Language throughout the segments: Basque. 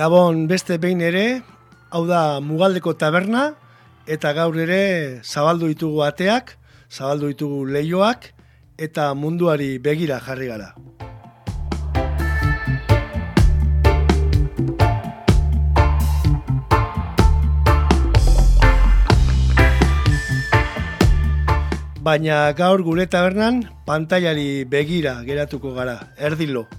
Gabon beste behin ere, hau da Mugaldeko taberna, eta gaur ere zabaldu ditugu ateak, zabaldu ditugu leioak, eta munduari begira jarri gara. Baina gaur gure tabernan pantailari begira geratuko gara, erdilo.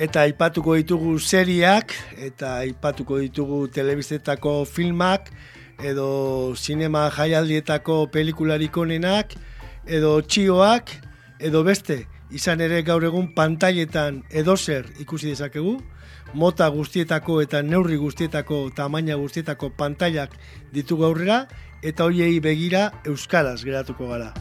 Eta aipatuko ditugu seriak, eta aipatuko ditugu telebizetako filmak, edo sinema jaialdietako pelikularik onenak, edo txioak, edo beste, izan ere gaur egun pantailetan edozer ikusi dezakegu, mota guztietako eta neurri guztietako tamaina guztietako pantailak ditugu aurrera, eta hoiei begira euskaraz geratuko gara.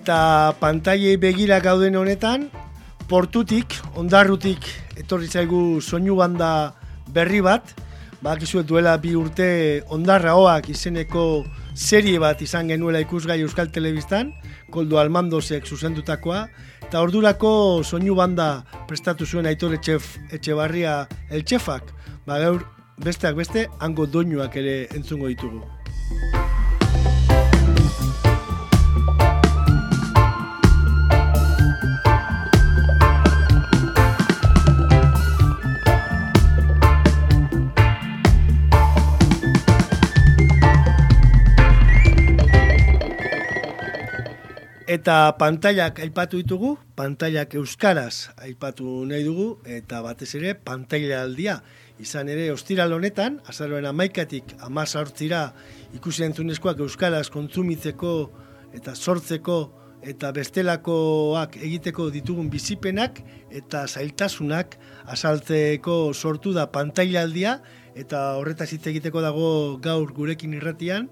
Eta pantailei begira gauden honetan, portutik, ondarrutik, etorri zaigu soinu banda berri bat, bakizuet duela bi urte ondarra hoak izeneko serie bat izan genuela ikusgai Euskal Telebistan, koldo almandosek zuzendutakoa, eta ordurako soinu banda prestatu zuen aitor etxef, etxe barria eltxefak, ba gaur besteak beste, hango doinuak ere entzungo ditugu. Eta pantailak aipatu ditugu, pantailak euskaraz aipatu nahi dugu, eta batez ere pantaila aldia. Izan ere, ostiral honetan, azaroen amaikatik amasa hortzira ikusi entzunezkoak euskaraz kontzumitzeko eta sortzeko eta bestelakoak egiteko ditugun bizipenak eta zailtasunak azaltzeko sortu da pantaila aldia, eta horretaz hitz egiteko dago gaur gurekin irratian,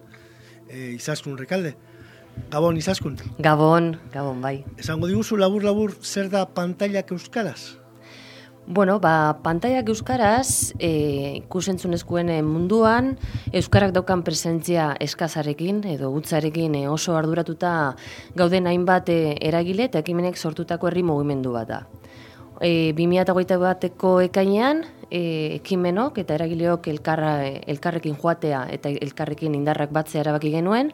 e, izaskun rekalde. Gabon izaskun. Gabon, gabon, bai. Esango diguzu labur-labur zer da pantailak euskaraz? Bueno, ba, pantailak euskaraz, e, ikusentzunezkoen munduan, euskarak daukan presentzia eskazarekin edo gutzarekin e, oso arduratuta gauden hainbat e, eragile eta ekimenek sortutako herri mugimendu bat da. E, 2008 bateko ekainean, e, ekimenok eta eragileok elkarra, elkarrekin joatea eta elkarrekin indarrak batzea erabaki genuen,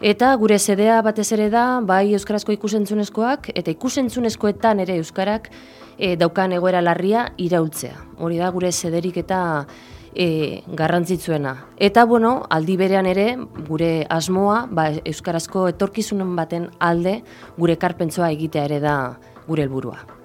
Eta gure sedea batez ere da, bai euskarazko ikusentzunezkoak eta ikusentzunezkoetan ere euskarak e, daukan egoera larria iraultzea. Hori da gure sederik eta e, garrantzitsuena. Eta bueno, aldi berean ere gure asmoa, ba, euskarazko etorkizunen baten alde gure karpentsoa egitea ere da gure helburua.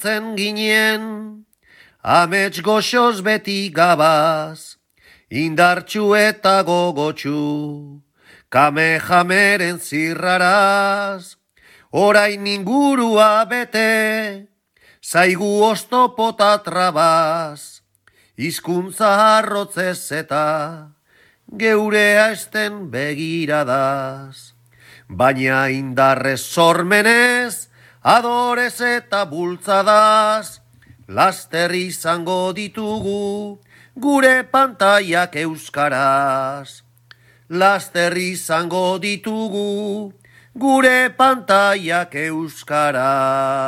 Hartzen ginen, amets goxoz beti gabaz, indartxu eta gogotxu, kame jameren zirraraz, orain ingurua bete, zaigu ostopota trabaz, hizkuntza arrotzez eta geure esten begiradaz. Baina indarrez sormenez, adorez eta bultzadaz, laster izango ditugu gure pantaiak euskaraz. Laster izango ditugu gure pantaiak euskaraz.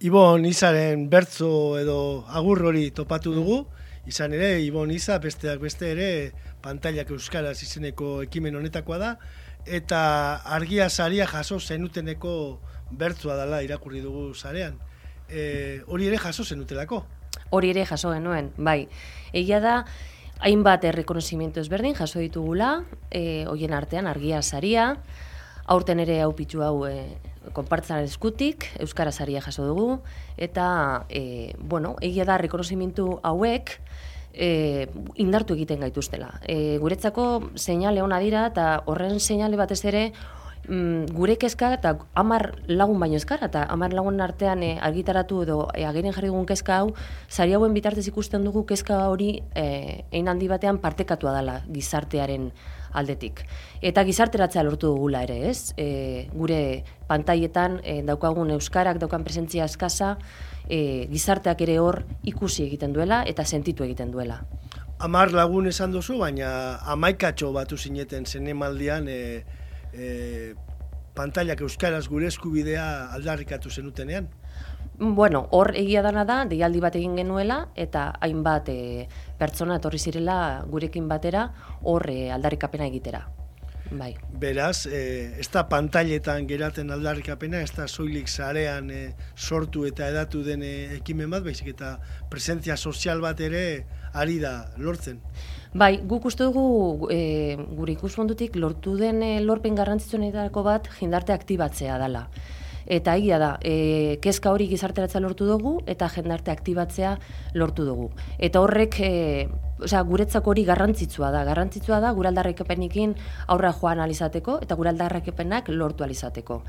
Ibon Izaren bertzo edo agur hori topatu dugu, izan ere, Ibon Iza besteak beste ere pantailak euskaraz izeneko ekimen honetakoa da, eta argia saria jaso zenuteneko bertzoa dela irakurri dugu zarean e, hori ere jaso zenutelako. Hori ere jaso genuen, bai. Egia da, hainbat errekonozimiento ezberdin jaso ditugula, e, hoien artean argia saria, aurten ere hau pitzu hau e, konpartzaren eskutik, Euskara saria jaso dugu, eta, e, bueno, egia da, errekonozimiento hauek, e, indartu egiten gaituztela. E, guretzako seinale ona dira, eta horren seinale batez ere, mm, gure kezka eta amar lagun baino eskara, eta amar lagun artean e, argitaratu edo e, ageren jarri dugun kezka hau, zari hauen bitartez ikusten dugu kezka hori e, handi batean partekatua dela gizartearen aldetik. Eta gizarteratzea lortu dugula ere, ez? E, gure pantaietan e, daukagun euskarak daukan presentzia eskasa, e, gizarteak ere hor ikusi egiten duela eta sentitu egiten duela. Amar lagun esan duzu, baina amaikatxo batu zineten zenemaldian e, e, pantailak euskaraz gure eskubidea aldarrikatu zenutenean? Bueno, hor egia dana da, deialdi bat egin genuela, eta hainbat e, pertsona etorri zirela gurekin batera hor e, aldarrikapena egitera. Bai. Beraz, e, ez da pantailetan geraten aldarrikapena, ez da soilik zarean e, sortu eta edatu den e, ekimen bat, baizik eta presentzia sozial bat ere ari da lortzen. Bai, guk uste dugu e, gure ikuspuntutik lortu den e, lorpen garrantzitsuenetako bat jendarte aktibatzea dela. Eta egia da, e, kezka hori gizarteratza lortu dugu eta jendarte aktibatzea lortu dugu. Eta horrek, e, osea, guretzako hori garrantzitsua da. Garrantzitsua da gure aldarrekepenikin aurra joan alizateko eta gure aldarrekepenak lortu alizateko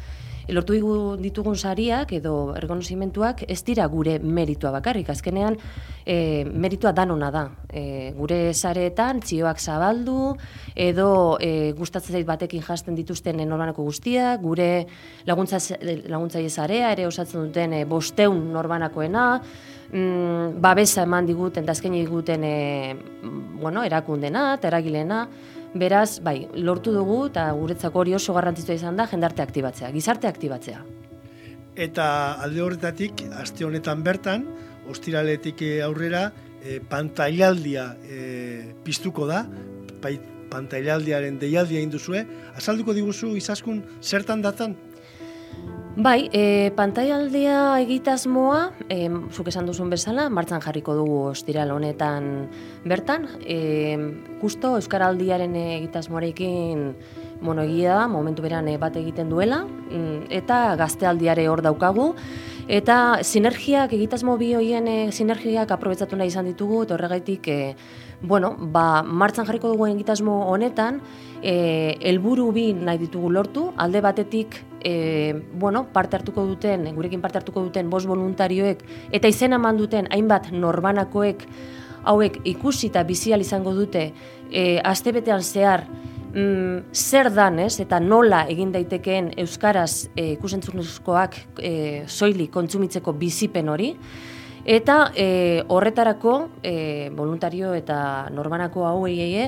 lortu ditugun sariak edo ergonozimentuak ez dira gure meritua bakarrik. Azkenean, e, meritua danona da. E, gure sareetan, txioak zabaldu, edo e, gustatzen zait batekin jasten dituzten norbanako guztia, gure laguntza, laguntzaile zarea, ere osatzen duten e, bosteun norbanakoena, mm, babesa eman diguten, azken diguten e, bueno, erakundena, eta eragilena, Beraz, bai, lortu dugu eta guretzako hori oso garrantzitsua izan da jendarte aktibatzea, gizarte aktibatzea. Eta alde horretatik, aste honetan bertan, ostiraletik aurrera, e, pantailaldia e, piztuko da, pantailaldiaren deialdia induzue, azalduko diguzu izaskun zertan datan? Bai, e, pantaialdea egitasmoa, e, zuk esan duzun bezala, martzan jarriko dugu ostiral honetan bertan. E, justo Euskaraldiaren egitasmoarekin bueno, egia da, momentu beran bat egiten duela, mm, eta gaztealdiare hor daukagu. Eta sinergiak, egitasmo bi hoien e, sinergiak aprobetsatu nahi izan ditugu, eta horregaitik, e, bueno, ba, martzan jarriko dugu egitasmo honetan, e, elburu bi nahi ditugu lortu, alde batetik e, bueno, parte hartuko duten, gurekin parte hartuko duten bos voluntarioek, eta izen eman duten hainbat norbanakoek hauek ikusi eta bizial izango dute e, astebetean zehar mm, zer dan, ez, eta nola egin daitekeen euskaraz e, ikusentzunezkoak e, soili kontsumitzeko bizipen hori, Eta e, horretarako, e, voluntario eta norbanako hau eie,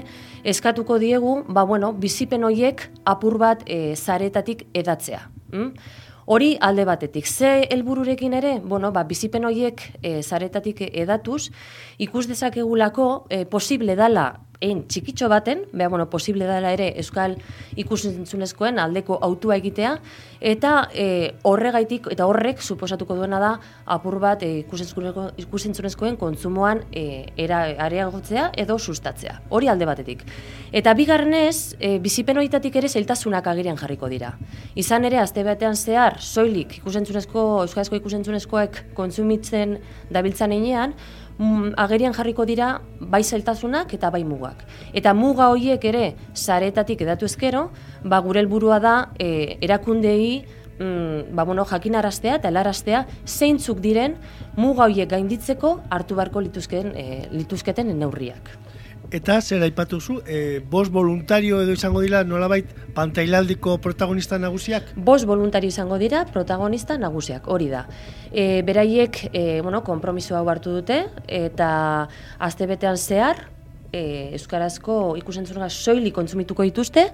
eskatuko diegu, ba, bueno, bizipen horiek apur bat e, zaretatik edatzea. Mm? Hori alde batetik. Ze helbururekin ere, bueno, ba, bizipen horiek e, zaretatik edatuz, ikus dezakegulako e, posible dala egin txikitxo baten, beha, bueno, posible dela ere Euskal ikusentzunezkoen aldeko autua egitea, eta e, horregaitik, eta horrek suposatuko duena da, apur bat e, ikusentzunezkoen kontsumoan e, era, areagotzea edo sustatzea. Hori alde batetik. Eta bigarrenez, e, bizipen horitatik ere zeltasunak agirian jarriko dira. Izan ere, azte batean zehar, soilik ikusentzunezko, Euskal ikusentzunezkoek kontsumitzen dabiltzan einean, mm, agerian jarriko dira bai zeltasunak eta bai mugak. Eta muga horiek ere saretatik edatu ezkero, ba, gure helburua da e, erakundei mm, ba, bueno, jakinaraztea eta helaraztea zeintzuk diren muga horiek gainditzeko hartu beharko lituzketen, e, lituzketen neurriak. Eta zer aipatu zu, e, bos voluntario edo izango dira nolabait pantailaldiko protagonista nagusiak? Bos voluntario izango dira protagonista nagusiak, hori da. E, beraiek, e, bueno, kompromiso hau hartu dute, eta astebetean zehar, e, Euskarazko ikusentzuna soili kontsumituko dituzte,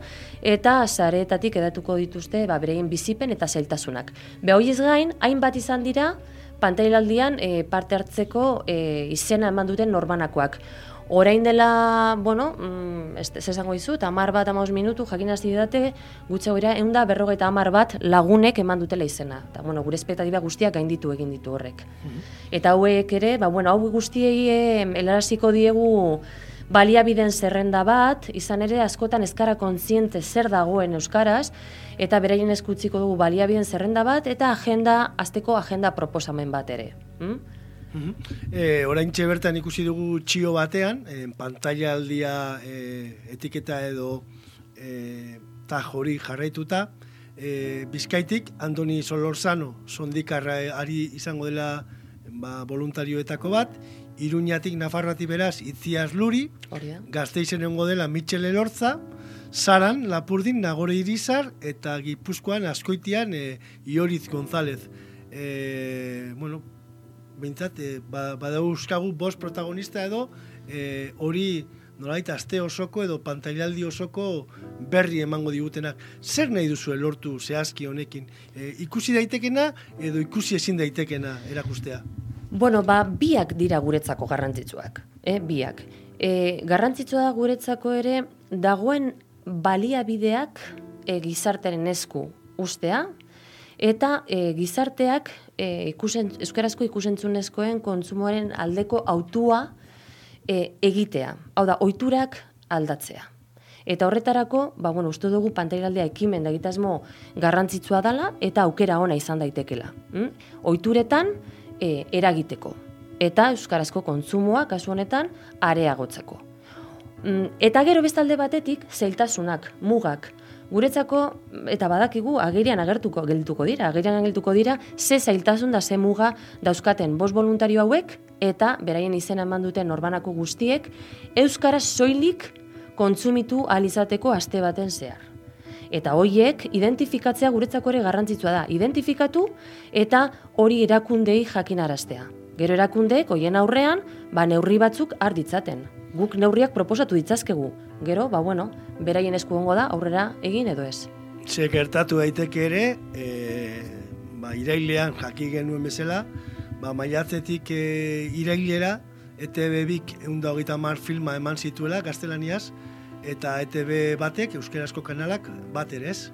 eta sareetatik edatuko dituzte ba, bereien bizipen eta zailtasunak. Be ez gain, hainbat izan dira, pantailaldian e, parte hartzeko e, izena eman duten norbanakoak. Orain dela, bueno, mm, ez esango dizut, amar bat, amaus minutu, jakin hasi didate, gutxe goira, egun da, berrogeita amar bat lagunek eman dutela izena. Eta, bueno, gure espetatiba guztiak gainditu egin ditu horrek. Mhm. Eta hauek ere, ba, bueno, hau guztiei helaraziko diegu baliabideen zerrenda bat, izan ere askotan ezkara kontziente zer dagoen euskaraz, eta beraien eskutziko dugu baliabideen zerrenda bat, eta agenda, azteko agenda proposamen bat ere. Mm? E, orain bertan ikusi dugu txio batean, e, pantalla aldia e, etiketa edo e, ta jori jarraituta, e, bizkaitik, Andoni Solorzano, sondikarra ari izango dela ba, voluntarioetako bat, Iruñatik Nafarroati beraz Itziaz Luri, Gasteizen egongo dela Michel Elortza, Saran, Lapurdin, Nagore Irizar, eta Gipuzkoan, Askoitian, e, Ioriz González. E, bueno, bintzat, e, ba, badauzkagu bost protagonista edo, e, hori nolait aste osoko edo pantailaldi osoko berri emango digutenak. Zer nahi duzu lortu zehazki honekin? E, ikusi daitekena edo ikusi ezin daitekena erakustea? Bueno, ba, biak dira guretzako garrantzitsuak. E, biak. E, garrantzitsua da guretzako ere, dagoen baliabideak e, gizartaren esku ustea, eta e, gizarteak e, ikusen, euskarazko ikusentzunezkoen kontsumoaren aldeko autua e, egitea. Hau da, oiturak aldatzea. Eta horretarako, ba, bueno, uste dugu pantailaldea ekimen da egitasmo garrantzitsua dela eta aukera ona izan daitekela. Hm? Oituretan e, eragiteko. Eta euskarazko kontsumoa, kasu honetan, areagotzeko. Mm, eta gero bestalde batetik, zeiltasunak, mugak, guretzako eta badakigu agerian agertuko geltuko dira, agerian geltuko dira ze zailtasun da ze muga dauzkaten bos voluntario hauek eta beraien izena eman duten norbanako guztiek euskara soilik kontsumitu alizateko aste baten zehar. Eta hoiek identifikatzea guretzako ere garrantzitsua da, identifikatu eta hori erakundei jakinaraztea. Gero erakundeek hoien aurrean, ba neurri batzuk har ditzaten. Guk neurriak proposatu ditzazkegu, gero, ba, bueno, beraien esku da, aurrera egin edo ez. Ze gertatu daiteke ere, e, ba, irailean jaki genuen bezala, ba, maiatzetik e, irailera, ETV bik egun da mar filma eman zituela, gaztelaniaz, eta ETV batek, euskerazko kanalak, bat ere ez?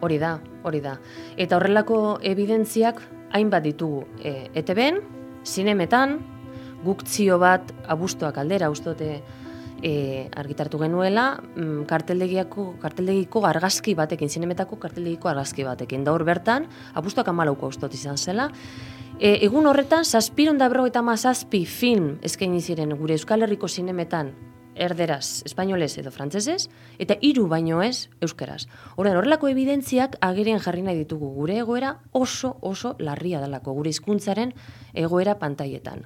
Hori da, hori da. Eta horrelako evidentziak hainbat ditugu e, ETV-en, zinemetan, guktzio bat abustoak aldera, ustote, e, argitartu genuela mm, karteldegiako karteldegiko argazki batekin zinemetako karteldegiko argazki batekin. Da hor bertan apustuak amalauko ustot izan zela. E, egun horretan zazpiron da eta mazazpi film eskaini ziren gure Euskal Herriko zinemetan erderaz, espainolez edo frantsesez eta hiru baino ez euskeraz. Horren horrelako evidentziak agerian jarri nahi ditugu gure egoera oso oso larria delako gure hizkuntzaren egoera pantailetan.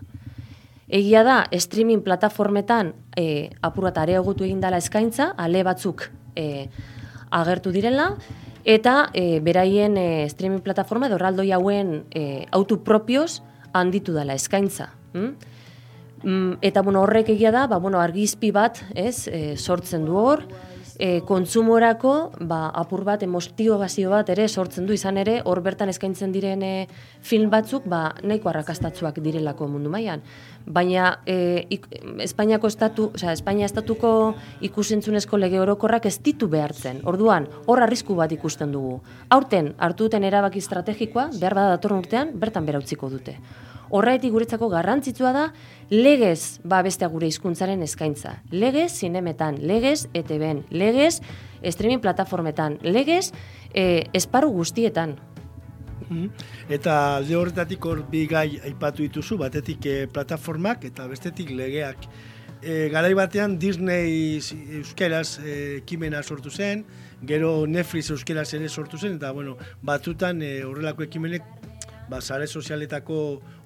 Egia da, streaming plataformetan e, apurrat areagotu egin dela eskaintza, ale batzuk e, agertu direla, eta e, beraien e, streaming plataforma edo hauen e, autu propioz handitu dela eskaintza. Hm? Mm, eta bueno, horrek egia da, ba, bueno, argizpi bat ez, e, sortzen du hor, e, kontsumorako ba, apur bat, emostio bazio bat ere sortzen du izan ere, hor bertan eskaintzen diren e, film batzuk ba, nahiko arrakastatzuak direlako mundu mailan. Baina e, Espainiako estatu, osea, Espainia estatuko ikusentzunezko lege orokorrak ez ditu behartzen. Orduan, hor arrisku bat ikusten dugu. Aurten hartu duten erabaki estrategikoa, behar bada datorren urtean, bertan berautziko dute. Horretik guretzako garrantzitsua da legez ba bestea gure hizkuntzaren eskaintza. Legez zinemetan, legez ETBen, legez streaming plataformetan, legez e, esparru guztietan. Mhm. Eta alde horretatik hor bi gai aipatu dituzu, batetik e, plataformak eta bestetik legeak. E, garai batean Disney euskeraz e, ekimena sortu zen, gero Netflix euskeraz ere sortu zen, eta bueno, batutan e, horrelako ekimenek ba, sare sozialetako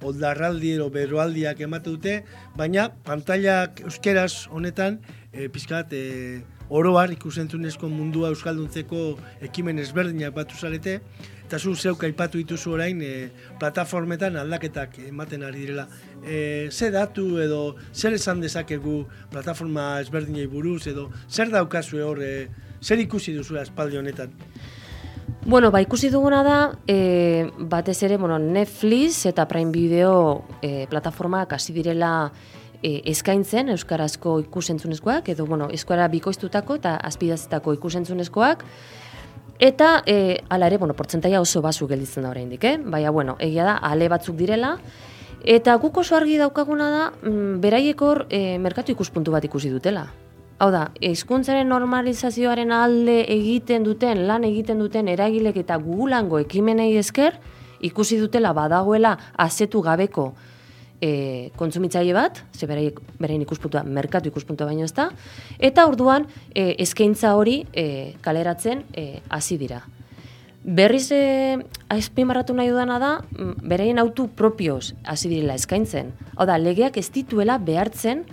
oldarraldi edo beroaldiak emate dute, baina pantailak euskeraz honetan e, pizkat e, oroar ikusentzunezko mundua euskalduntzeko ekimen ezberdinak batu zarete, eta zu zeuk aipatu dituzu orain e, plataformetan aldaketak ematen ari direla. E, ze datu edo zer esan dezakegu plataforma ezberdinei buruz edo zer daukazue hor, e, zer ikusi duzu espaldi honetan? Bueno, ba, ikusi duguna da, e, batez ere, bueno, Netflix eta Prime Video e, plataformak hasi direla e, eskaintzen euskarazko ikusentzunezkoak edo bueno, euskara bikoiztutako eta azpidazetako ikusentzunezkoak eta e, ala ere, bueno, portzentaia oso basu gelditzen da oraindik, eh? Baina bueno, egia da ale batzuk direla eta guk oso argi daukaguna da, mm, beraiekor e, merkatu ikuspuntu bat ikusi dutela. Hau da, hizkuntzaren normalizazioaren alde egiten duten, lan egiten duten eragilek eta gugulango ekimenei esker, ikusi dutela badagoela azetu gabeko e, kontsumitzaile bat, ze beraien ikuspuntua, merkatu ikuspuntua baino ez da, eta orduan e, eskaintza hori e, kaleratzen e, hasi dira. Berriz e, marratu nahi dudana da, mm, beraien autu propioz hasi direla eskaintzen. Hau da, legeak ez dituela behartzen,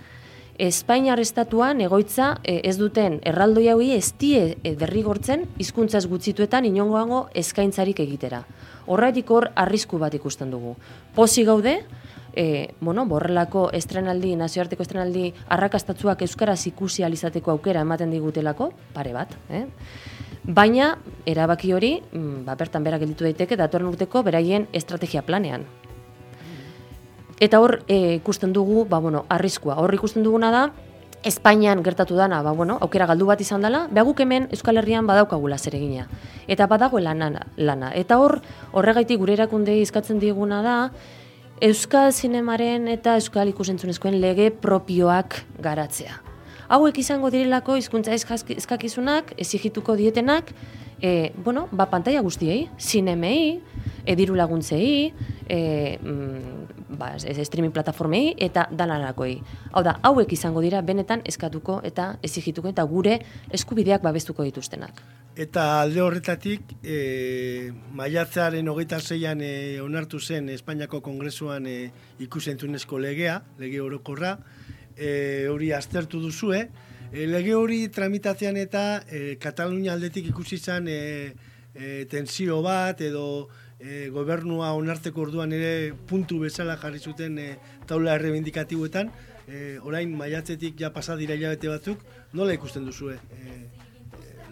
Espainiar estatuan egoitza e, ez duten erraldoi hauei ez die e, derrigortzen hizkuntzaz gutzituetan inongoango eskaintzarik egitera. Horretik hor arrisku bat ikusten dugu. Posi gaude, e, bueno, borrelako estrenaldi, nazioarteko estrenaldi arrakastatzuak euskaraz ikusi alizateko aukera ematen digutelako, pare bat, eh? Baina, erabaki hori, mm, ba, bertan berak gelditu daiteke, datorren urteko beraien estrategia planean. Eta hor e, ikusten dugu, ba, bueno, arriskua. Hor ikusten duguna da, Espainian gertatu dana, ba, bueno, aukera galdu bat izan dela, behaguk hemen Euskal Herrian badaukagula zeregina. Eta badago lana, lana. Eta hor, horregaitik gure erakunde izkatzen diguna da, Euskal Zinemaren eta Euskal Ikusentzunezkoen lege propioak garatzea. Hauek izango direlako hizkuntza eskakizunak, ezigituko dietenak, e, bueno, ba, pantalla guztiei, zinemei, ediru laguntzei, e, mm, ba, streaming plataformei eta danarakoei. Hau da, hauek izango dira benetan eskatuko eta ezigituko eta gure eskubideak babestuko dituztenak. Eta alde horretatik, e, maiatzaren hogeita zeian e, onartu zen Espainiako Kongresuan e, ikusentzunezko legea, lege orokorra, e, hori aztertu duzue. E, lege hori tramitazioan eta e, Katalunia aldetik ikusi zen e, e, tensio bat edo e, gobernua onarteko orduan ere puntu bezala jarri zuten e, taula errebindikatibuetan. E, orain maiatzetik ja pasadira hilabete batzuk, nola ikusten duzue? E,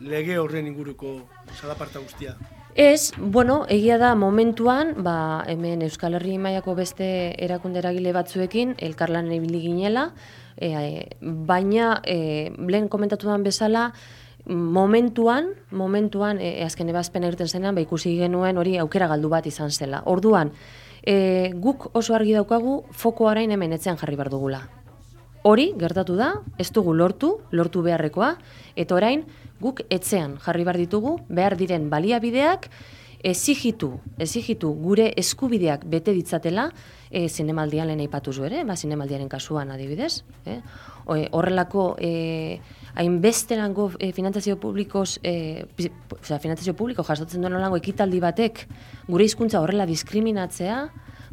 lege horren inguruko salaparta guztia? Ez, bueno, egia da momentuan, ba, hemen Euskal Herri mailako beste erakunderagile batzuekin, elkarlan ibili ginela, e, baina, e, lehen komentatu bezala, momentuan, momentuan, e, azken ebazpen egiten zenean, ba, ikusi genuen hori aukera galdu bat izan zela. Orduan, e, guk oso argi daukagu, foko arain hemen etzen jarri bar dugula. Hori, gertatu da, ez dugu lortu, lortu beharrekoa, eta orain, guk etzean jarri bar ditugu behar diren baliabideak ezigitu, ezigitu gure eskubideak bete ditzatela e, zinemaldian lehen aipatu zu ere, ba, zinemaldiaren kasuan adibidez. Eh? horrelako e, hainbeste lango e, finantzazio publikoz, e, oza, finantzazio publiko jasotzen duen lango ekitaldi batek gure hizkuntza horrela diskriminatzea,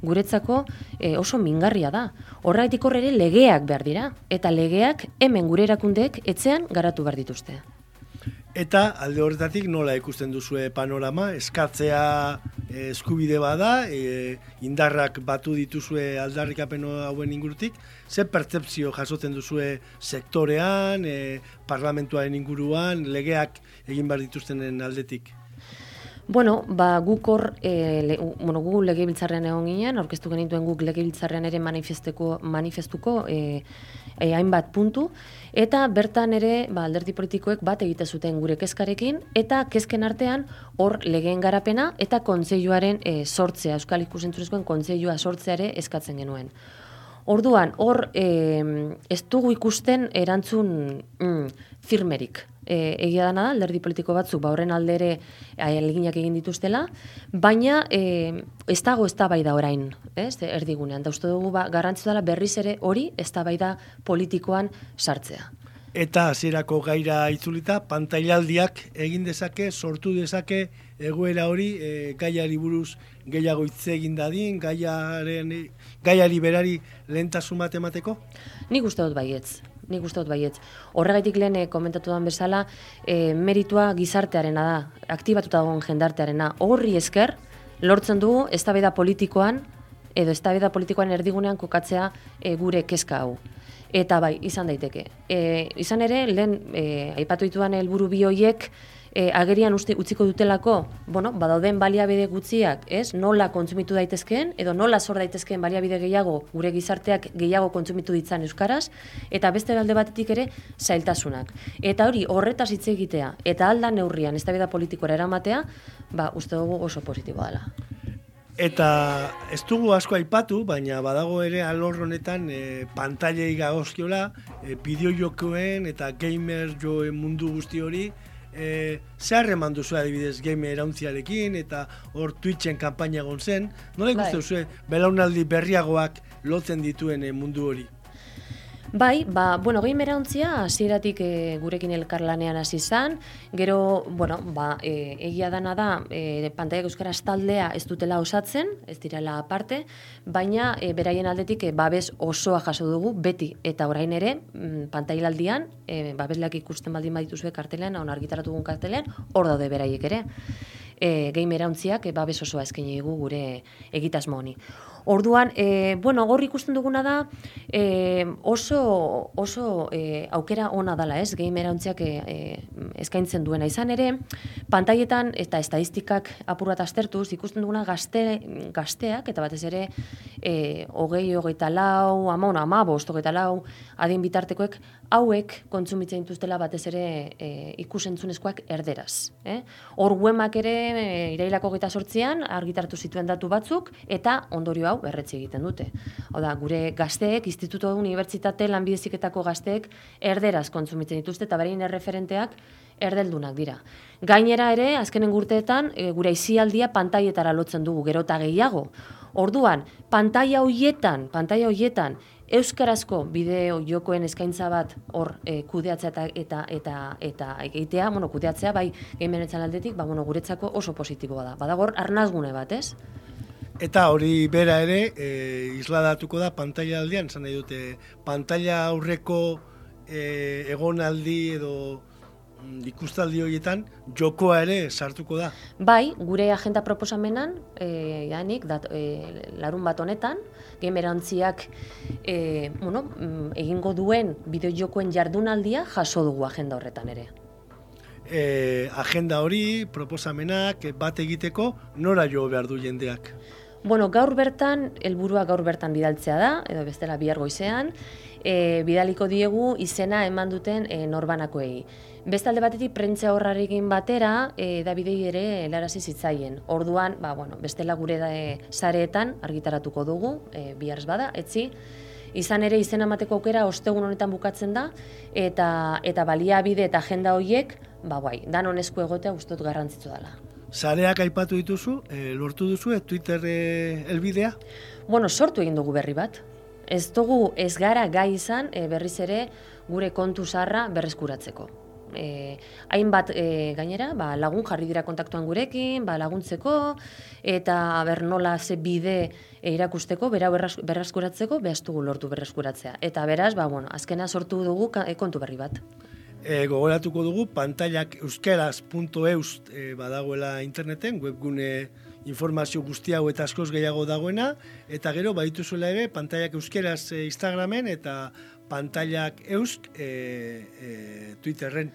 guretzako e, oso mingarria da. Horretik horre legeak behar dira, eta legeak hemen gure erakundeek etzean garatu behar dituzte. Eta alde horretatik nola ikusten duzue panorama, eskatzea eh, eskubide bada, e, indarrak batu dituzue aldarrikapen hauen ingurutik, ze pertsepzio jasotzen duzue sektorean, e, parlamentuaren inguruan, legeak egin behar dituztenen aldetik? Bueno, ba, guk hor, e, le, bueno, gu legebiltzarrean egon ginen, aurkeztu genituen guk legebiltzarrean ere manifestuko, manifestuko e, e, hainbat puntu, eta bertan ere ba, alderdi politikoek bat egite zuten gure kezkarekin, eta kezken artean hor legeen garapena eta kontzeiuaren e, sortzea, Euskal Ikusentzunezkoen kontzeilua sortzeare eskatzen genuen. Orduan, hor e, ez dugu ikusten erantzun mm, firmerik. E, egia dana da, alderdi politiko batzuk, ba horren aldere eleginak egin dituztela, baina e, ez dago ez da bai da orain, ez, erdigunean. Da uste dugu ba, garrantzu dela berriz ere hori ez da bai da politikoan sartzea. Eta hasierako gaira itzulita, pantailaldiak egin dezake, sortu dezake, egoera hori e, gaiari buruz gehiago hitz egin dadin, gaiaren, gaiari berari lehentasun bat emateko? Nik uste dut baietz. Nik uste dut baietz. Horregaitik lehen eh, komentatu dan bezala, e, meritua gizartearena da, aktibatuta dagoen jendartearena. Horri esker, lortzen dugu eztabaida politikoan, edo eztabaida politikoan erdigunean kokatzea e, gure kezka hau. Eta bai, izan daiteke. E, izan ere, lehen, e, aipatu ditudan helburu bi hoiek, e, agerian uste utziko dutelako, bueno, badauden baliabide gutziak, ez? Nola kontsumitu daitezkeen edo nola sor daitezkeen baliabide gehiago gure gizarteak gehiago kontsumitu ditzan euskaraz eta beste alde batetik ere zailtasunak. Eta hori horretaz hitz egitea eta alda neurrian eztabaida politikora eramatea, ba uste dugu oso positiboa dela. Eta ez dugu asko aipatu, baina badago ere alor honetan e, pantailei gagozkiola, e, bideo jokoen eta gamer joen mundu guzti hori, e, zer eman duzu adibidez game erauntziarekin eta hor Twitchen kanpaina egon zen, nola ikusten bai. duzu belaunaldi berriagoak lotzen dituen e, mundu hori? Bai, ba, bueno, gehi merauntzia, hasieratik e, gurekin elkarlanean hasi izan, gero, bueno, ba, e, egia dana da, e, pantaia euskaraz taldea ez dutela osatzen, ez direla aparte, baina e, beraien aldetik e, babes osoa jaso dugu, beti, eta orain ere, mm, pantailaldian, e, babesleak ikusten baldin badituzue kartelean, hon argitaratu gun kartelean, hor daude beraiek ere. E, gehi merauntziak, e, babes osoa eskenei gure egitasmo honi. Orduan, e, bueno, gor ikusten duguna da e, oso, oso e, aukera ona dala, ez? Gamerauntziak e, eskaintzen duena izan ere, pantailetan eta estadistikak apurrat astertuz ikusten duguna gazte, gazteak eta batez ere e, hogei hogeita lau, ama ona, ama bost hogeita lau, adin bitartekoek hauek kontsumitzen dituztela batez ere e, ikusentzunezkoak erderaz. Eh? Hor guemak ere e, irailako gita sortzian argitartu zituen datu batzuk eta ondorio hau berretzi egiten dute. Hau da, gure gazteek, Instituto Unibertsitate Lanbideziketako gazteek erderaz kontsumitzen dituzte eta berein erreferenteak erdeldunak dira. Gainera ere, azkenen gurteetan, e, gure izialdia pantaietara lotzen dugu, gero eta gehiago. Orduan, pantaia hoietan, pantaia hoietan, euskarazko bideo jokoen eskaintza bat hor e, kudeatzea eta eta eta eta egitea, bueno, kudeatzea bai gehienetan aldetik, ba bueno, guretzako oso positiboa da. Badagor arnazgune bat, ez? Eta hori bera ere, e, isladatuko da pantalla aldean, zan nahi dute, pantalla aurreko e, egonaldi edo ikustaldi horietan jokoa ere sartuko da. Bai, gure agenda proposamenan, e, janik, dat, e, larun bat honetan, gemerantziak e, bueno, mm, egingo duen bideo jokoen jardunaldia jaso dugu agenda horretan ere. E, agenda hori, proposamenak bat egiteko, nora jo behar du jendeak? Bueno, gaur bertan, helburua gaur bertan bidaltzea da, edo bestela bihar goizean, e, bidaliko diegu izena eman duten e, norbanakoei. Bestalde batetik prentza horrarekin batera, e, Davidei ere helarazi zitzaien. Orduan, ba, bueno, bestela gure da, e, sareetan argitaratuko dugu, e, bihar bada, etzi, izan ere izena emateko aukera ostegun honetan bukatzen da, eta, eta baliabide eta agenda horiek, ba, bai, dan honesku egotea guztot garrantzitsu dela. Zareak aipatu dituzu, e, lortu duzu, e, Twitter e, elbidea? Bueno, sortu egin dugu berri bat. Ez dugu ez gara gai izan e, berriz ere gure kontu zarra berreskuratzeko. E, hainbat e, gainera, ba, lagun jarri dira kontaktuan gurekin, ba, laguntzeko, eta ber nola ze bide e, irakusteko, bera berreskuratzeko, behaz dugu lortu berreskuratzea. Eta beraz, ba, bueno, azkena sortu dugu kontu berri bat e, gogoratuko dugu pantailak euskeraz.eus e, badagoela interneten, webgune informazio guzti hau eta askoz gehiago dagoena, eta gero baditu zuela ere pantailak euskeraz e, Instagramen eta pantailak eusk e, e, Twitterren.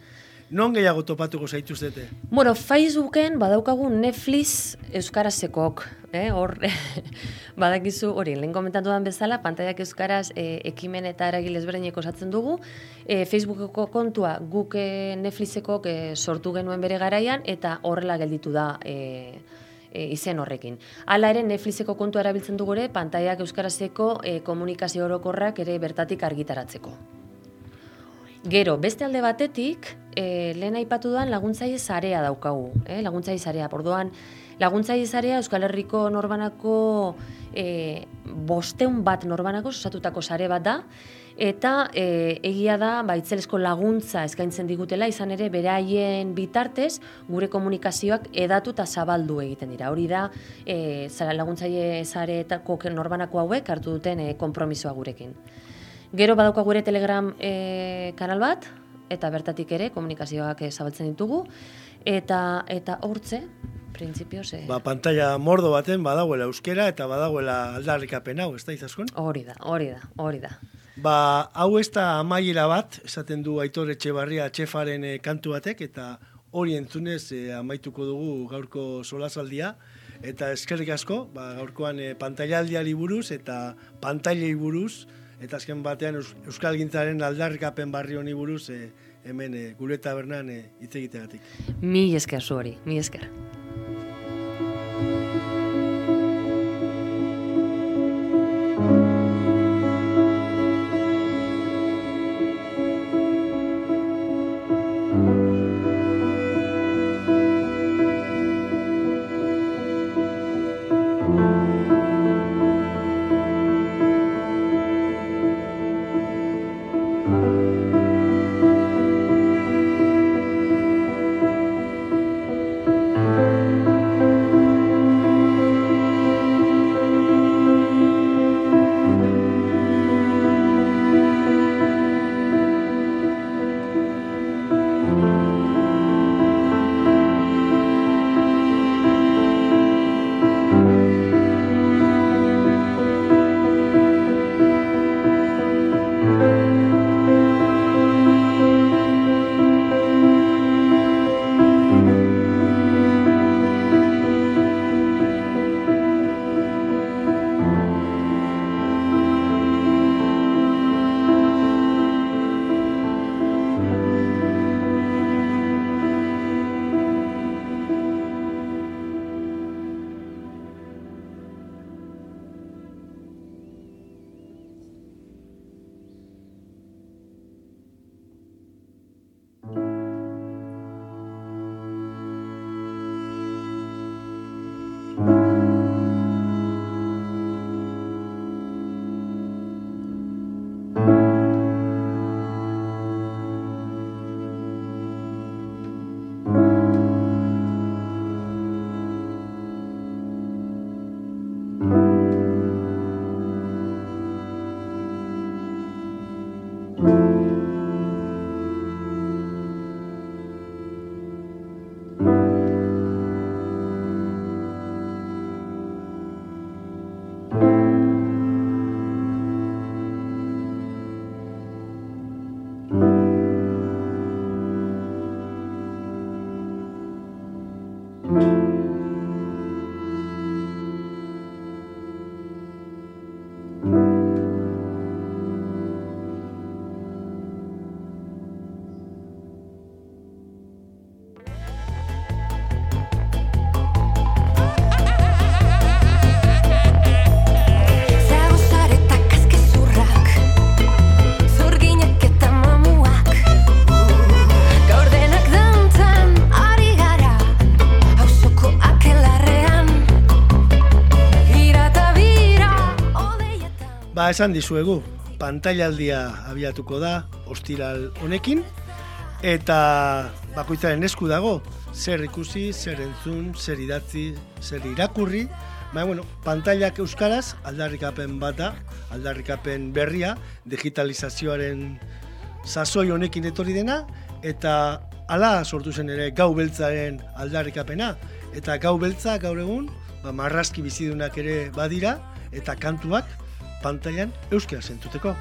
Non gehiago topatuko zaituztete? Bueno, Facebooken badaukagu Netflix euskarazekok, eh? Hor badakizu hori, lehen komentatu den bezala, pantaiak euskaraz e, ekimen eta eragil ezberdinek osatzen dugu. E, Facebookeko kontua guk e, Netflixekok e, sortu genuen bere garaian eta horrela gelditu da e, e, izen horrekin. Hala ere Netflixeko kontu erabiltzen du gore pantaiak euskarazeko e, komunikazio orokorrak ere bertatik argitaratzeko. Gero, beste alde batetik, e, lehen aipatu duan laguntzaile zarea daukagu. Eh? Laguntzaile zarea, bordoan, laguntzaile zarea Euskal Herriko norbanako e, bosteun bat norbanako, susatutako sare bat da, eta e, egia da ba, itzelesko laguntza eskaintzen digutela, izan ere beraien bitartez gure komunikazioak edatu eta zabaldu egiten dira. Hori da, e, laguntzaile zareetako norbanako hauek hartu duten e, konpromisoa gurekin. Gero badauka gure Telegram e, kanal bat, eta bertatik ere komunikazioak zabaltzen ditugu, eta eta hortze, printzipioz... E... Ba, pantalla mordo baten badagoela euskera eta badagoela aldarrikapen hau, ez da izaskun? Hori da, hori da, hori da. Ba, hau ez da amaiera bat, esaten du Aitor Etxebarria txefaren e, kantu batek, eta hori entzunez e, amaituko dugu gaurko solasaldia, eta eskerrik asko, ba, gaurkoan e, pantailaldiari buruz eta pantailei buruz, eta azken batean Euskal Gintzaren aldarrikapen barri honi buruz e, hemen e, gure tabernan e, hitz egiteagatik. Mi esker zu mi esker. Esan dizuegu, pantailaldia abiatuko da ostiral honekin, eta bakoitzaren esku dago, zer ikusi, zer entzun, zer idatzi, zer irakurri, baina, bueno, pantailak euskaraz, aldarrikapen bata, aldarrikapen berria, digitalizazioaren sasoi honekin etorri dena, eta ala sortu zen ere gau beltzaren aldarrikapena, eta gau beltza gaur egun, ba, marrazki bizidunak ere badira, eta kantuak pantailan euskera zentuteko.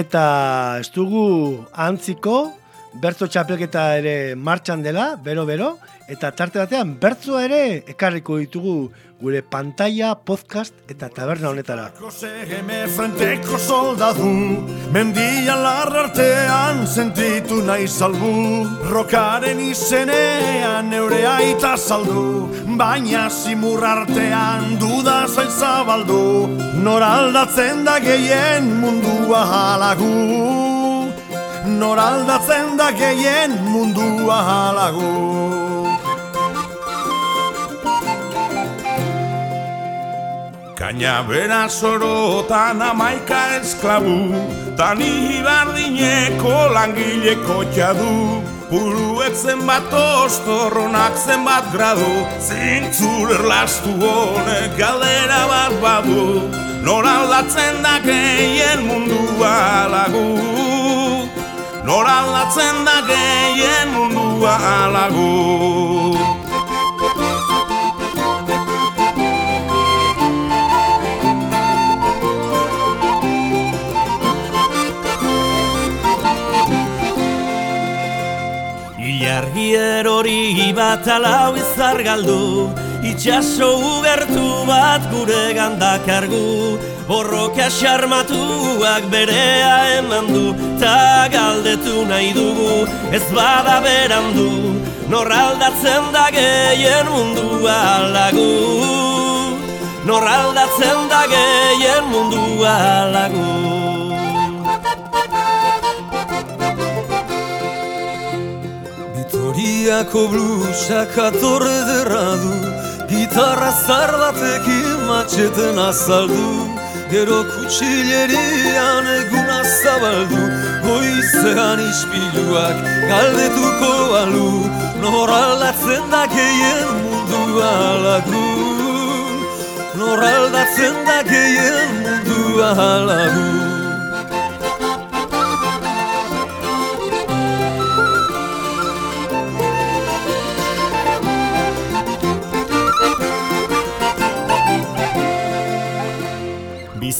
Eta ez dugu antziko, bertzo txapelketa ere martxan dela, bero-bero, eta tarte batean bertzo ere ekarriko ditugu gure pantalla, podcast eta taberna honetara. Kosegeme frenteko soldadu, mendia larrartean sentitu nahi salbu, rokaren izenean neure aita saldu, baina simur artean duda zain zabaldu, noraldatzen da gehien mundua halagu. Noraldatzen da gehien mundua halagu. Kaina bera sorotan amaika esklabu Tani hibardineko langileko txadu Puruek zenbat ostorronak zenbat gradu Zintzur erlastu honek galdera bat badu. Nor aldatzen da gehien mundua alagu Nor aldatzen da gehien mundua alagu. Ilargier hori bat alau izar galdu Itxaso ugertu bat gure gandak argu Borroka xarmatuak berea eman du Ta galdetu nahi dugu ez bada berandu Nor aldatzen da gehien mundua lagu. Nor aldatzen da gehien mundua lagu. Vitoriako blusak atorre derradu Gitarra zar batekin matxeten azaldu Gero kutsilerian eguna zabaldu Goizean ispiluak galdetuko balu Nor aldatzen da gehien mundua lagu. Nor aldatzen da gehien mundua lagu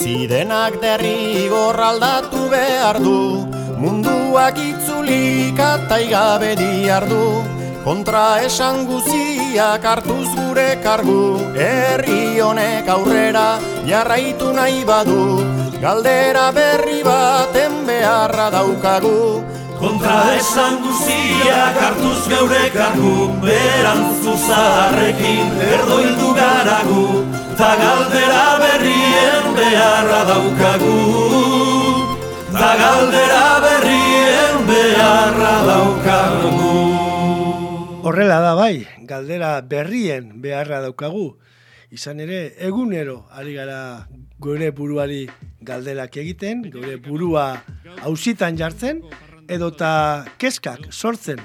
Bizi denak derrigor aldatu behar du. Munduak itzulik ataigabe diar du Kontra esan guziak hartuz gure kargu. Herri honek aurrera jarraitu nahi badu. Galdera berri baten beharra daukagu. Kontra esan guziak hartuz geure kargu. Berantzu zaharrekin erdoildu garagu Ta galdera berrien beharra daukagu Ta galdera berrien beharra daukagu Horrela da bai, galdera berrien beharra daukagu. Izan ere, egunero ari gara gure buruari galderak egiten, gure burua hausitan jartzen, edota keskak sortzen.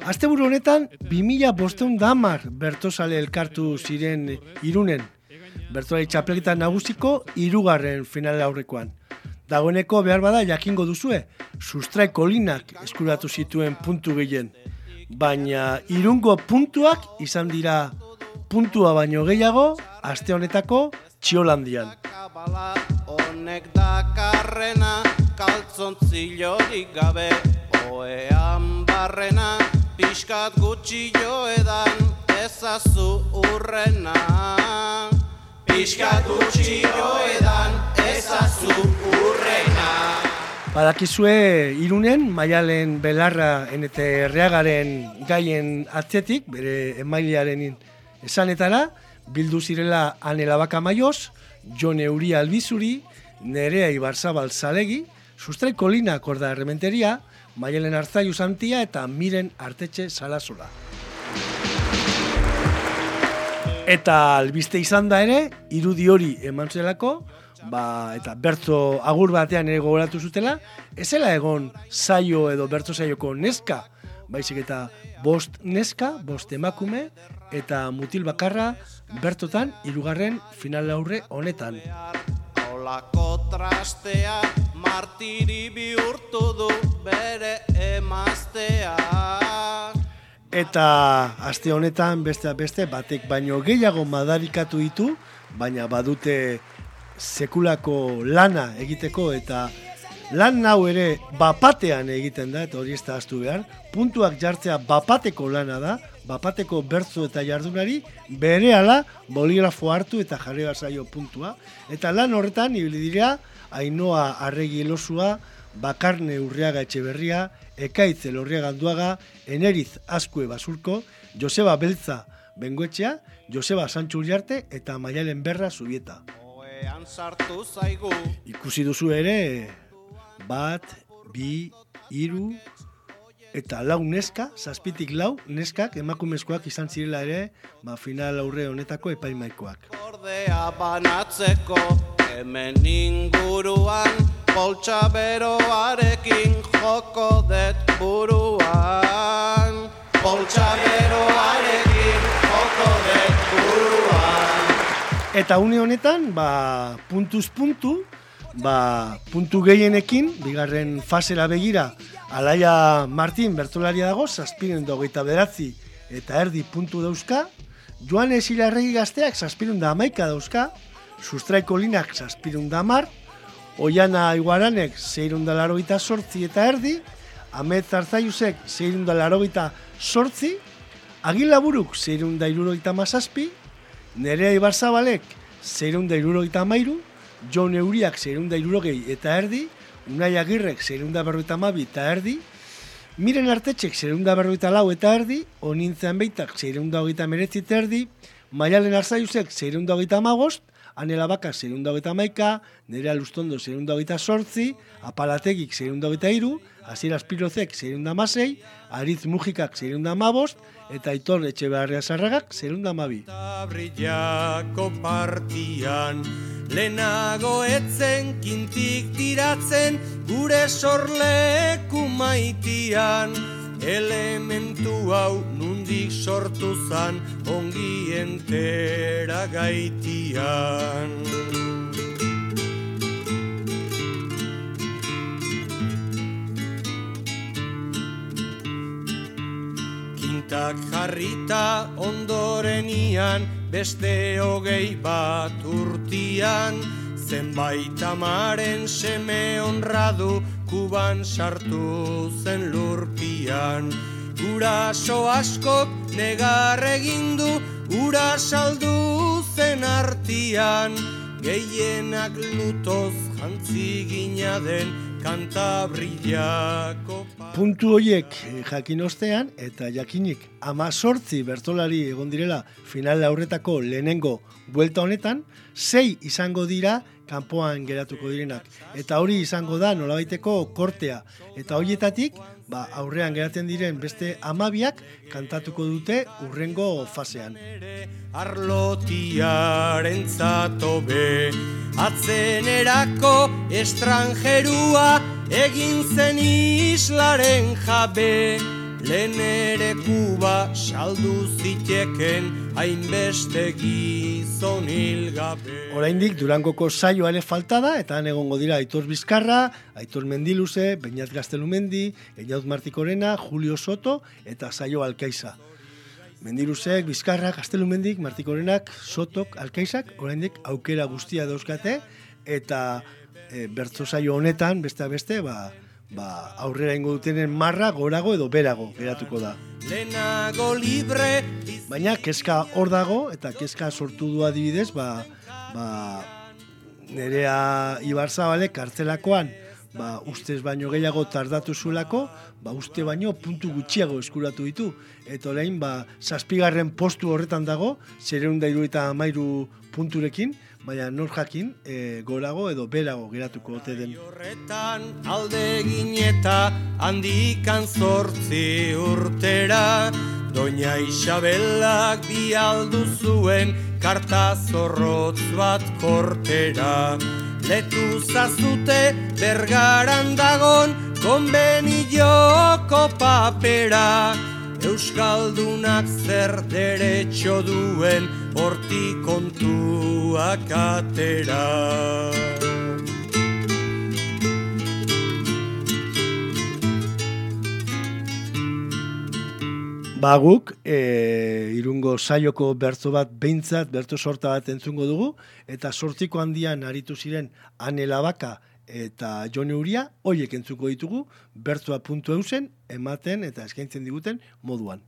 Asteburu honetan, 2000 bosteun damar bertozale elkartu ziren irunen. Bertolari txapelketan nagusiko irugarren finale aurrekoan. Dagoeneko behar bada jakingo duzue, sustrai kolinak eskuratu zituen puntu gehien. Baina irungo puntuak izan dira puntua baino gehiago, aste honetako txiolandian. Honek dakarrena kaltzontzillorik gabe Oean barrena pixkat gutxi joedan ezazu urrena Pixkat gutxi joedan ezazu urrena Badakizue irunen, maialen belarra enete erreagaren gaien atzetik, bere emailearen esanetara, bildu zirela Anela Baka Maioz, Jon Euria Albizuri, Nerea Ibarzabal Zalegi, Sustrai Kolina Korda Errementeria, Maialen Artzaiu Santia eta Miren Artetxe Salasola. Eta albiste izan da ere, irudi hori eman zelako, ba, eta bertzo agur batean ere gogoratu zutela, ezela egon saio edo bertzo saioko neska, baizik eta bost neska, bost emakume, eta mutil bakarra bertotan hirugarren final aurre honetan. Olako trastea martiri bihurtu du bere emaztea Eta aste honetan beste beste batek baino gehiago madarikatu ditu, baina badute sekulako lana egiteko eta Lan hau ere bapatean egiten da, eta hori ez da astu behar. Puntuak jartzea bapateko lana da, bapateko bertzo eta jardunari, bere ala boligrafo hartu eta jarri zaio puntua. Eta lan horretan, ibili dira, Ainoa Arregi Elosua, Bakarne Urriaga Etxeberria, Ekaitz Elorria Ganduaga, Eneriz Azkue Basurko, Joseba Beltza Bengoetxea, Joseba Sancho Uriarte eta Maialen Berra Zubieta. Oean sartu zaigu Ikusi duzu ere, bat, bi, hiru eta lau neska, zazpitik lau neskak emakumezkoak izan zirela ere, ba, final aurre honetako epaimaikoak. ordea banatzeko Hemen inguruan poltsa beroarekin joko det buruan. Poltsa beroarekin joko det buruan. Eta une honetan, ba, puntuz puntu, ba, puntu gehienekin, bigarren fasera begira, Alaia Martin bertolaria dago, zazpiren dogeita beratzi eta erdi puntu dauzka, Joan Esilarregi gazteak zazpirun da amaika dauzka, Sustraiko linak zazpirun da mar, Oiana Iguaranek zeirun da larogeita sortzi eta erdi, Amet Zarzaiusek zeirun da larogeita sortzi, Agilaburuk zeirun da irurogeita mazazpi, Nerea Ibarzabalek zeirun da irurogeita amairu, Jon Euriak zeirun da irurogei eta erdi, Unai Agirrek zeirun da berrogeita amabi eta erdi, Miren Artetxek zeirun da berrogeita lau eta erdi, Onintzean beitak zeirun da hogeita meretzi eta erdi, Maialen Arzaiusek zeirun da hogeita amagost, Anela Baka zeirun da hogeita maika, Nerea Lustondo zeirun da hogeita sortzi, Apalategik zeirun da hogeita iru, Asier Aspirozek zeirun da masei, Ariz Mujikak zeirun da amabost, eta Aitor Etxebeharria Zarragak zeirun da amabi. Brillako partian Lehenago etzen kintik tiratzen Gure sorleku maitian Elementu hau nundik sortu zan Ongi entera gaitian. Kintak jarrita ondorenian beste hogei bat urtian Zenbait amaren seme honradu kuban sartu zen lurpian. Guraso askok negar egindu ura saldu zen artian. Gehienak lutoz jantzi gina den kantabrillako Puntu horiek eh, jakin ostean eta jakinik ama sortzi bertolari egon direla final aurretako lehenengo buelta honetan, sei izango dira kanpoan geratuko direnak. Eta hori izango da nolabaiteko kortea. Eta horietatik, ba, aurrean geratzen diren beste amabiak kantatuko dute urrengo fasean. Arlotiaren zatobe Atzenerako estrangerua Egin zen islaren jabe Lehen ere kuba saldu ziteken Hainbeste gizon hilgabe Oraindik Durangoko saioa ere falta da eta han egongo dira Aitor Bizkarra, Aitor Mendiluze, Beñat Gaztelumendi, Einaut Martikorena, Julio Soto eta Saio Alkaiza. Mendiluzek, Bizkarra, Gaztelumendik, Martikorenak, Sotok, Alkaizak, oraindik aukera guztia dauzkate eta e, bertso saio honetan, beste beste, ba, ba, aurrera ingo dutenen marra, gorago edo berago geratuko da. Lehenago libre Baina kezka hor dago eta kezka sortu du adibidez, ba, ba, nerea Ibarzabale kartzelakoan ba, ustez baino gehiago tardatu zuelako, ba, uste baino puntu gutxiago eskuratu ditu. Eta orain, ba, zazpigarren postu horretan dago, zereun da eta amairu punturekin, baina nor jakin, e, gorago edo berago geratuko ote den. horretan alde gineta handikan zortzi urtera Doña Isabelak bi aldu zuen karta zorrotz bat kortera Letu zazute bergaran dagon konbenioko papera Euskaldunak zer derecho duen hortik kontuak atera. Ba guk, e, irungo saioko bertzo bat behintzat, bertzo sorta bat entzungo dugu, eta sortziko handian aritu ziren Ane Labaka eta Jone Uria hoiek entzuko ditugu bertzua puntu eusen ematen eta eskaintzen diguten moduan.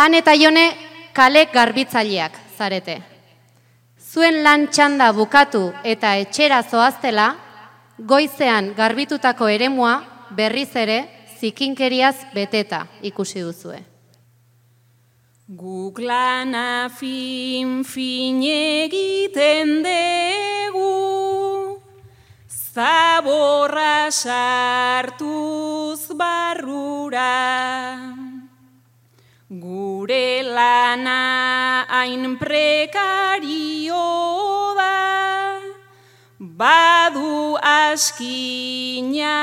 Han eta Jone kalek garbitzaileak zarete. Zuen lan txanda bukatu eta etxera zoaztela, goizean garbitutako eremua berriz ere zikinkeriaz beteta ikusi duzue. Guk lana fin fin egiten dugu, zaborra sartuz barrura. Gure lana hain prekario da, badu askina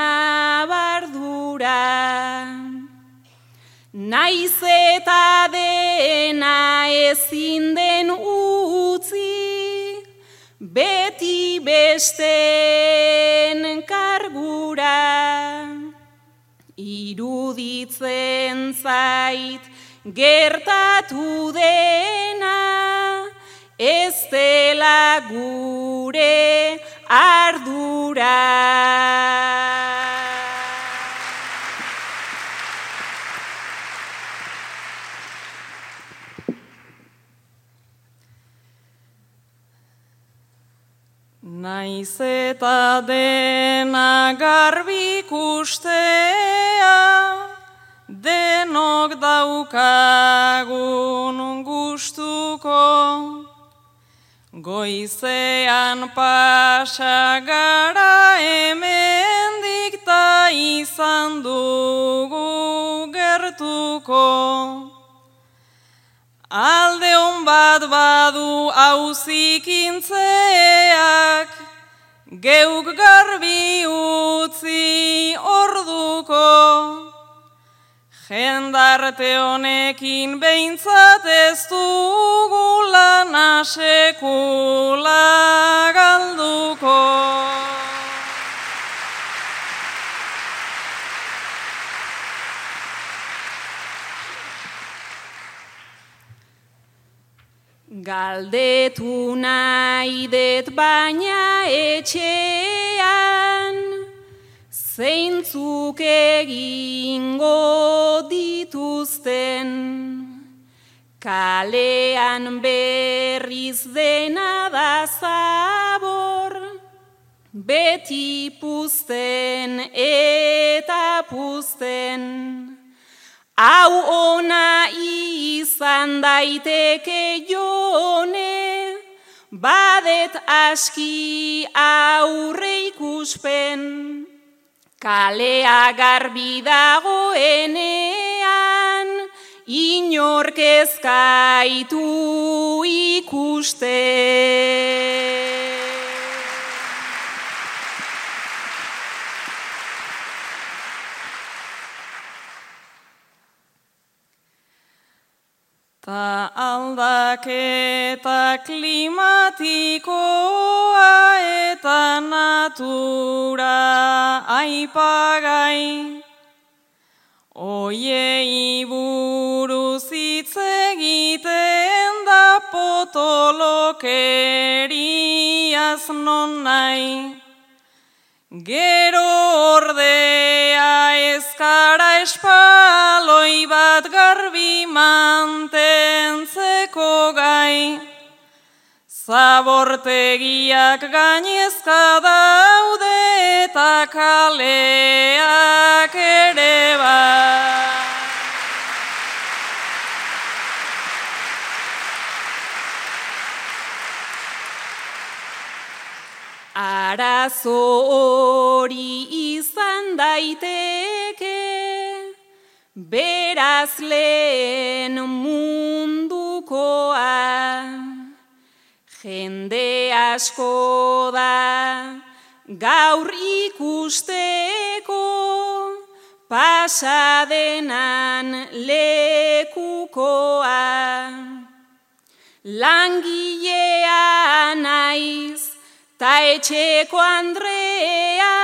bardura. Naiz eta dena ezin den utzi, beti besten kargura. Iruditzen zait, gertatu dena ez dela gure ardura. Naiz eta dena garbikustea, denok daukagun gustuko. Goizean pasa gara hemen dikta izan dugu gertuko alde hon bat badu hauzikintzeak geuk garbi utzi orduko Jendarte honekin behintzat ez dugu lana sekula galduko. Galdetu nahi det baina etxean, zeintzuk egingo dituzten. Kalean berriz dena da zabor beti puzten eta puzten hau ona izan daiteke jone badet aski aurre ikuspen. Kalea garbi dagoenean, inork ezkaitu Ta aldaketa klimatikoa eta natura aipagai. Oie buruz hitz egiten da potolokeriaz non nahi. Gero ordea ezkara espaloi bat garbi mantentzeko gai. Zabortegiak gainezka daude eta kaleak ere bat. Arazo hori izan daiteke, beraz lehen mundukoa, jende asko da, gaur ikusteko, pasadenan lekukoa. Langilea naiz, Ta etxeko Andrea,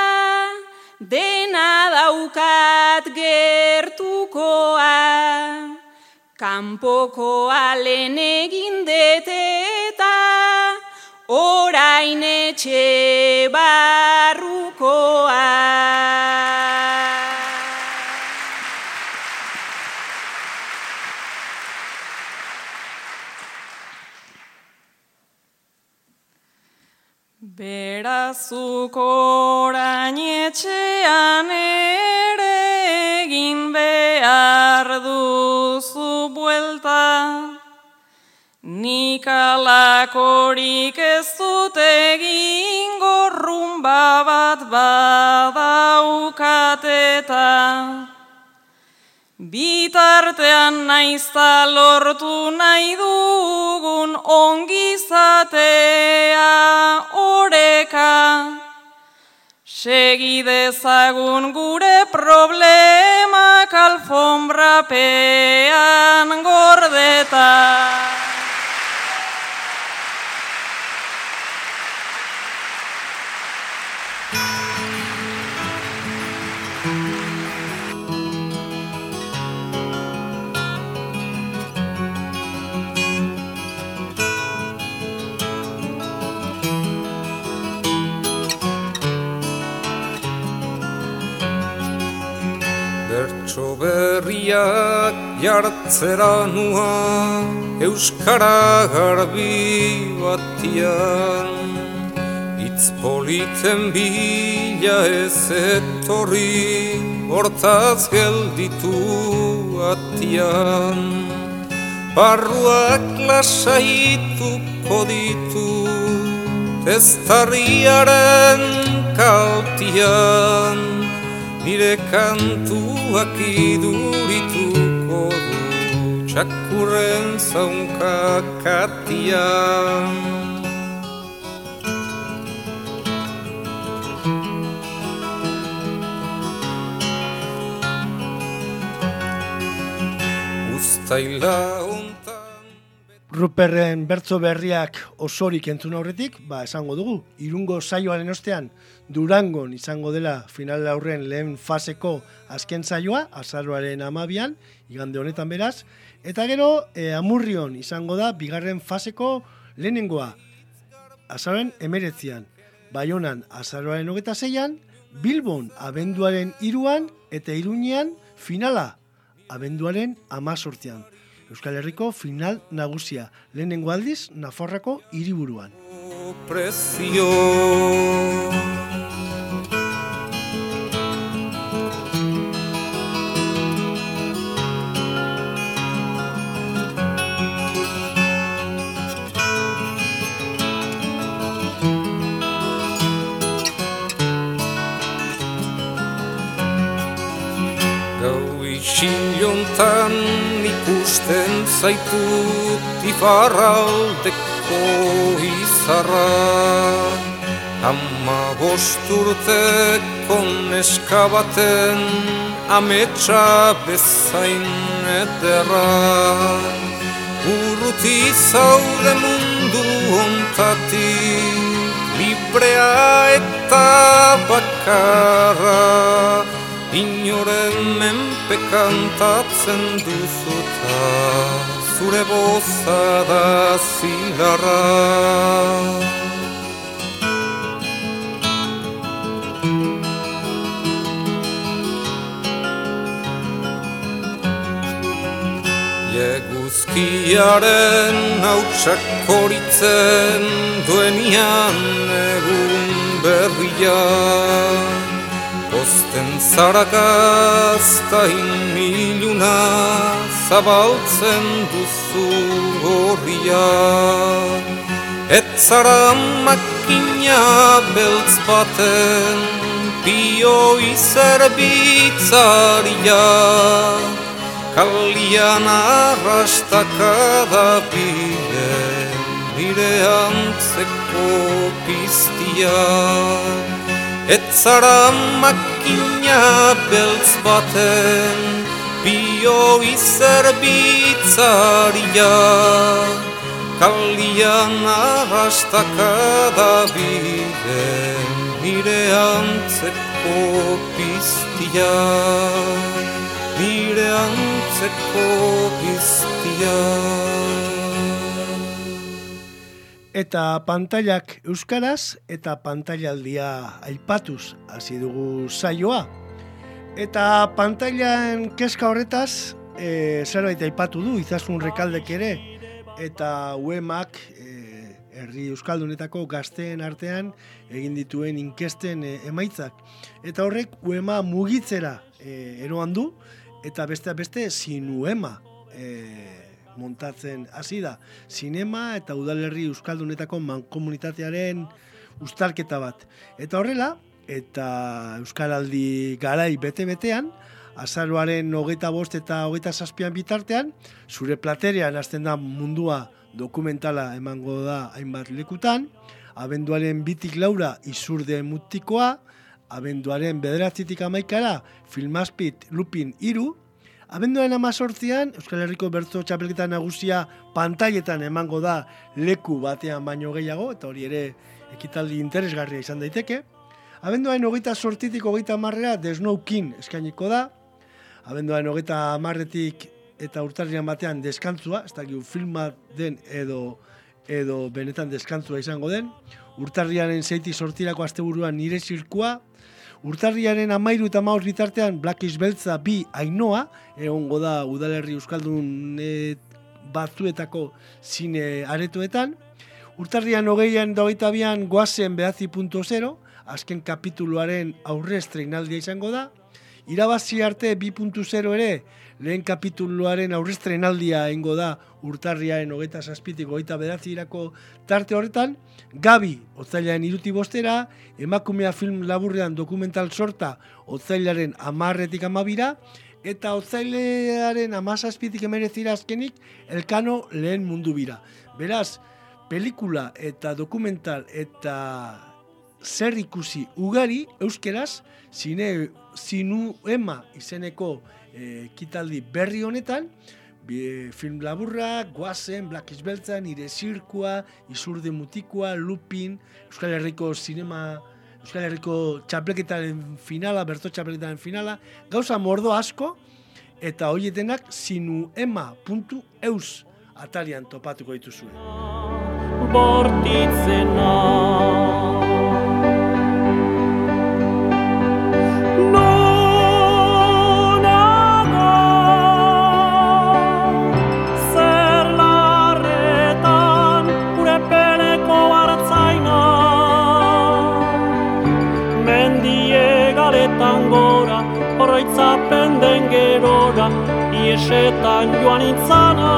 dena daukat gertukoa. Kanpoko alen egin eta orain etxe bar Berazuk orain etxean ere egin behar duzu buelta. Nik alakorik ez dut egin gorrumba bat badaukateta. Bitartean naizta lortu nahi dugun ongizatea oreka. Segi dezagun gure problemak alfombrapean gordeta. Bertso jartzera nua Euskara garbi batian. Itz politen bila ez etorri Hortaz gelditu atian. Barruak lasaituko ditu Testarriaren kaltian. Nire kantuak idurituko du Txakurren zaunka katian Uztaila Ruperren bertso berriak osorik entzun aurretik, ba esango dugu, irungo saioaren ostean Durangon izango dela final aurren lehen faseko azken saioa, azaroaren amabian, igande honetan beraz, eta gero e, amurrion izango da bigarren faseko lehenengoa, azaroaren emeretzian, Baionan azaroaren hogeta zeian, Bilbon abenduaren iruan eta iruñean finala abenduaren amazortzian. Euskal Herriko final nagusia, lehenengo aldiz, Nafarrako hiriburuan. prezio ikusten zaitut ifarraldeko izarra. Ama bosturteko neska baten ametsa bezain ederra. Urruti zaude mundu ontatik librea eta bakarra. Inoren menpe kantatzen duzuta Zure boza da zilarra. Eguzkiaren hautsak horitzen duenian egun berrian Osten zaragazta inmiluna zabaltzen duzu horria Et zara makina beltz baten bioi zerbitzaria Kalian arrastaka da bile nire antzeko piztia Zara makina beltz baten bioi zerbitzaria Kalian arrastaka da bile nire antzeko piztia Nire antzeko piztia Eta pantailak euskaraz eta pantailaldia aipatuz hasi dugu saioa. Eta pantailan keska horretaz e, zerbait aipatu du izasun rekaldek ere eta uemak e, herri euskaldunetako gazteen artean egin dituen inkesten e, emaitzak. Eta horrek uema mugitzera e, eroan du, eta beste beste sinuema e, montatzen hasi da. Sinema eta udalerri euskaldunetako mankomunitatearen ustarketa bat. Eta horrela, eta Euskaraldi garai bete-betean, azaroaren hogeita bost eta hogeita zazpian bitartean, zure platerean hasten da mundua dokumentala emango da hainbat lekutan, abenduaren bitik laura izurde mutikoa, abenduaren bederatzitik amaikara filmazpit lupin iru, abenduaren amazortzian Euskal Herriko Bertzo Txapelketan nagusia pantailetan emango da leku batean baino gehiago, eta hori ere ekitaldi interesgarria izan daiteke. Abenduaren hogeita sortitik hogeita marrera desnoukin eskainiko da. Abenduaren hogeita marretik eta urtarrian batean deskantzua, ez dakik filma den edo edo benetan deskantzua izango den. Urtarriaren zeiti sortirako asteburuan nire zirkua. Urtarriaren amairu eta maus bitartean Blackish Beltza bi ainoa, egongo da udalerri euskaldun e, batzuetako zine aretoetan. Urtarrian hogeian da bian goazen behazi zero, azken kapituluaren aurre estreinaldia izango da. Irabazi arte 2.0 ere, lehen kapituluaren aurre estreinaldia ingo da urtarriaren hogeita zazpitik hogeita bedatzi irako tarte horretan. Gabi, otzailaren iruti bostera, emakumea film laburrean dokumental sorta otzailaren amarretik amabira, eta otzailearen amazazpitik emerezira azkenik, elkano lehen mundu bira. Beraz, pelikula eta dokumental eta zer ikusi ugari euskeraz zine zinu ema izeneko e, kitaldi berri honetan bi, film laburra, guazen, Black Isbeltza, nire zirkua, izurde mutikua, lupin, Euskal Herriko sinema, Euskal Herriko txapleketaren finala, berto txapleketaren finala, gauza mordo asko, eta horietenak sinuema.eus atalian topatuko dituzue. bortitzena. Horroitzapen den gerora, iesetan joan itzana.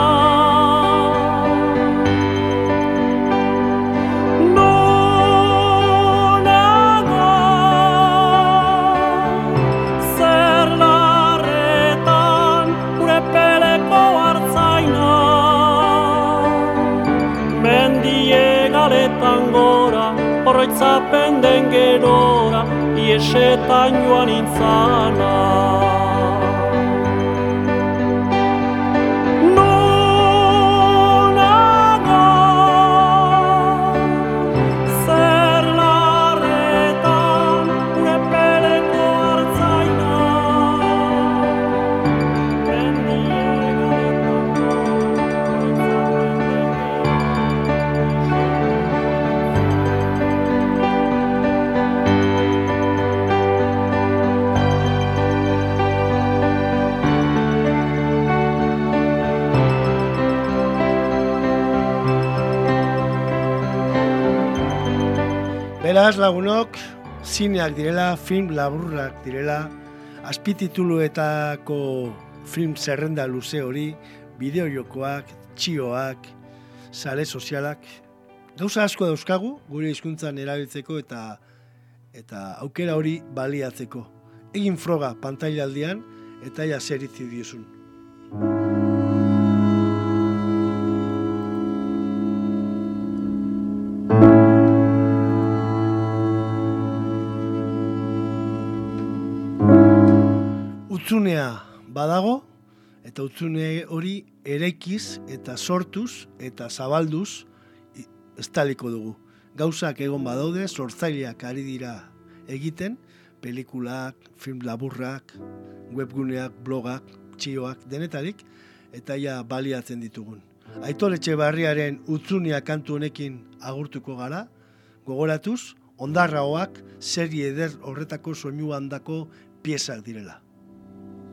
Horroitzapen den gerora, iesetan joan intzana. Beraz lagunok, zineak direla, film laburrak direla, azpitituluetako film zerrenda luze hori, bideojokoak, txioak, sare sozialak, gauza asko dauzkagu, gure hizkuntzan erabiltzeko eta eta aukera hori baliatzeko. Egin froga pantailaldian eta ja zeritzi diozun. Utzunea badago, eta utzune hori eraikiz eta sortuz eta zabalduz estaliko dugu. Gauzak egon badaude, sortzaileak ari dira egiten, pelikulak, film laburrak, webguneak, blogak, txioak, denetarik, eta ja baliatzen ditugun. Aitor Etxebarriaren utzunea kantu honekin agurtuko gara, gogoratuz, ondarraoak serie eder horretako soinu handako piezak direla.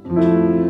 thank you